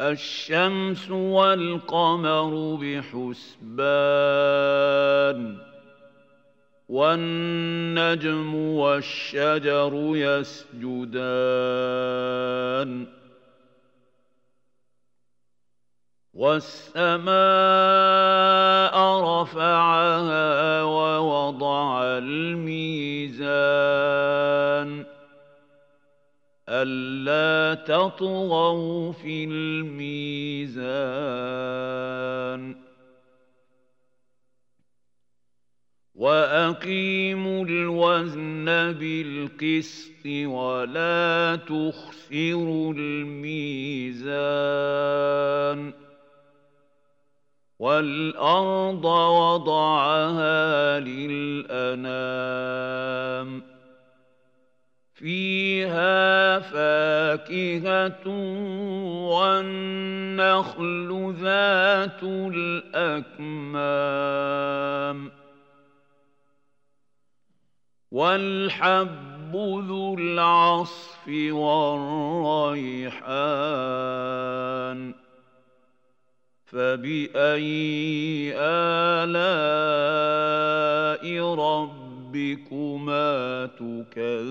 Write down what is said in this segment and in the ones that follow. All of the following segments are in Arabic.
الشمس والقمر بحسبان والنجم والشجر يسجدان والسماء رفعها ووضع الميزان. ألا تطغوا في الميزان وأقيموا الوزن بالقسط ولا تخسروا الميزان والأرض وضعها للأنام فيها فاكهة والنخل ذات الأكمام والحب ذو العصف والريحان فبأي آلاء ربكما تكذبان.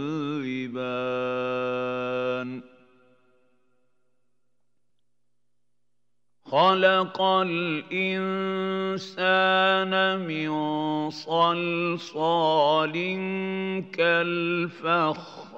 خلق الإنسان من صلصال كالفخار.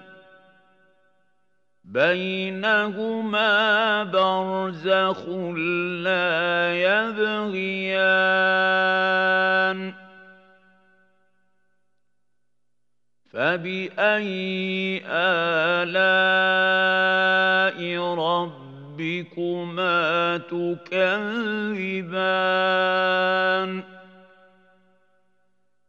بينهما برزخ لا يبغيان فبأي آلاء ربكما تكذبان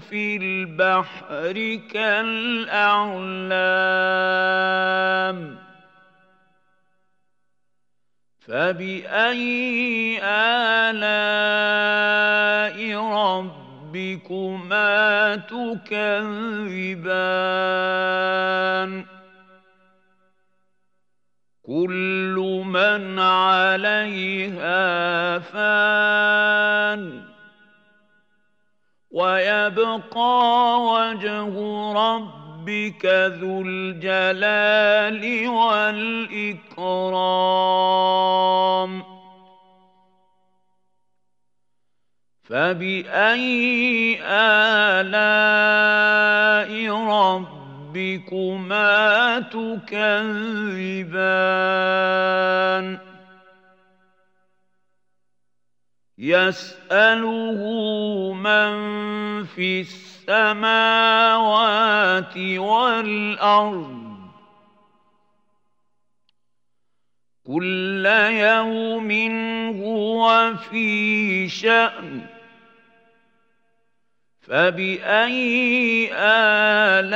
في البحر كالأعلام فبأي آلاء ربكما تكذبان كل من عليها فان ويبقى وجه ربك ذو الجلال والإكرام. فبأي آلاء ربكما تكذبان؟ يسأله من في السماوات والأرض. كل يوم هو في شأن. فبأي آلاء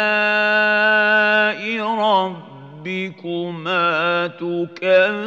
ربكما تكذبان؟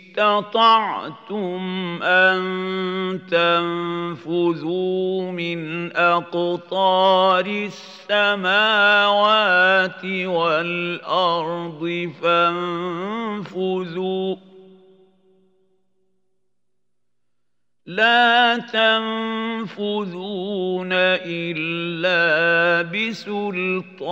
استطعتم أن تنفذوا من أقطار السماوات والأرض فانفذوا. لا تنفذون إلا بسلطان.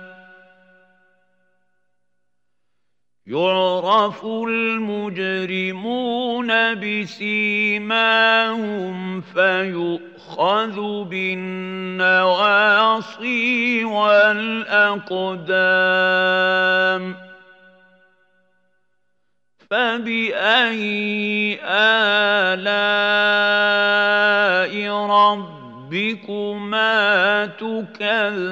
يعرف المجرمون بسيماهم فيؤخذ بالنواصي والأقدام. فبأي آلاء ربكما تكذبان؟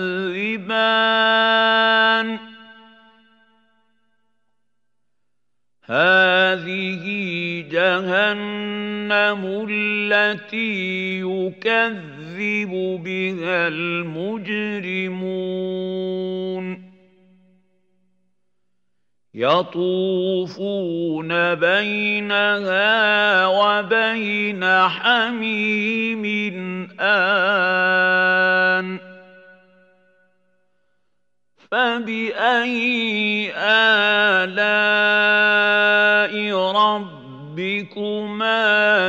هذه جهنم التي يكذب بها المجرمون. يطوفون بينها وبين حميم آن. فبأي آلاء ربكما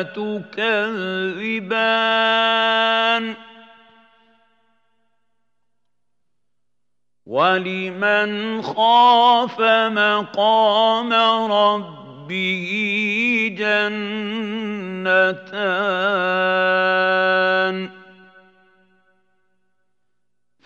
تكذبان ولمن خاف مقام ربه جنتان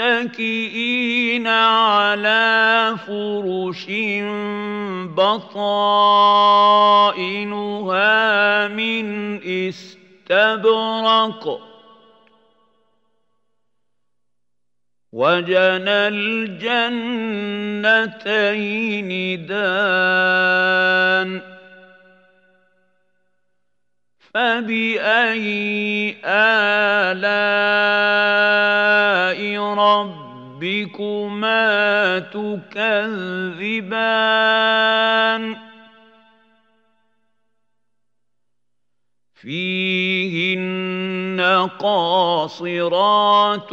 متكئين على فرش بطائنها من استبرق. وجنى الجنتين دان فبأي آلاء ربكما تكذبان فيهن قاصرات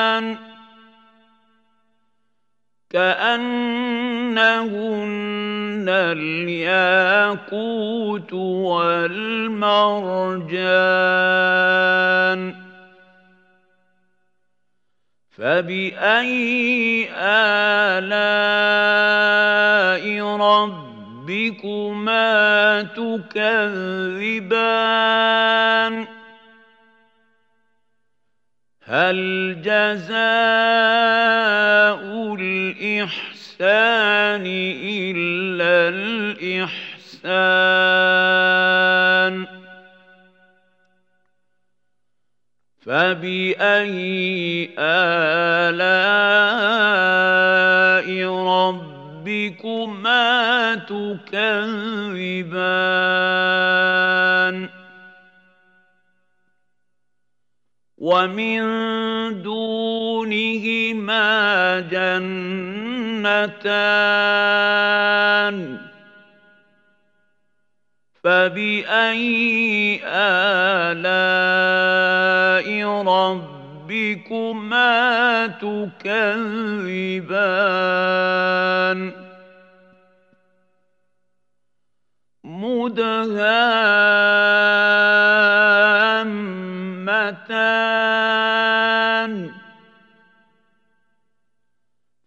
كأنهن الياقوت والمرجان فبأي آلاء ربكما تكذبان؟ هل جزاء الإحسان إلا الإحسان. فبأي آلاء ربكما تكذبان؟ ومن دونهما جنتان فبأي آلاء ربكما تكذبان؟ مدهامتان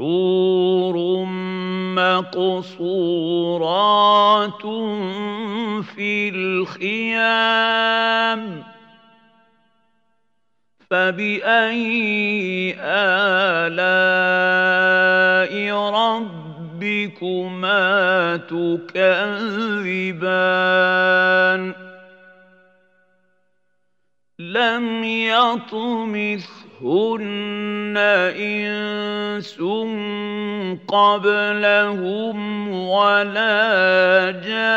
حور مقصورات في الخيام. فبأي آلاء ربكما تكذبان؟ لم يطمثهن إنس قبلهم ولا جان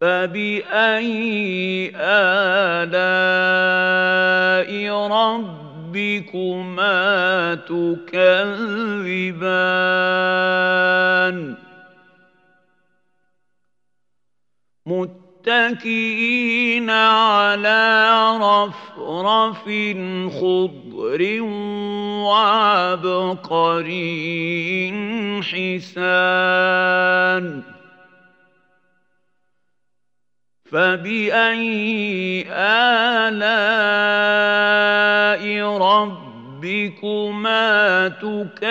فبأي آلاء ربكما تكذبان متكئين على رفرف خضر وعبقري حسان. فبأي آلاء ربكما تكذبان؟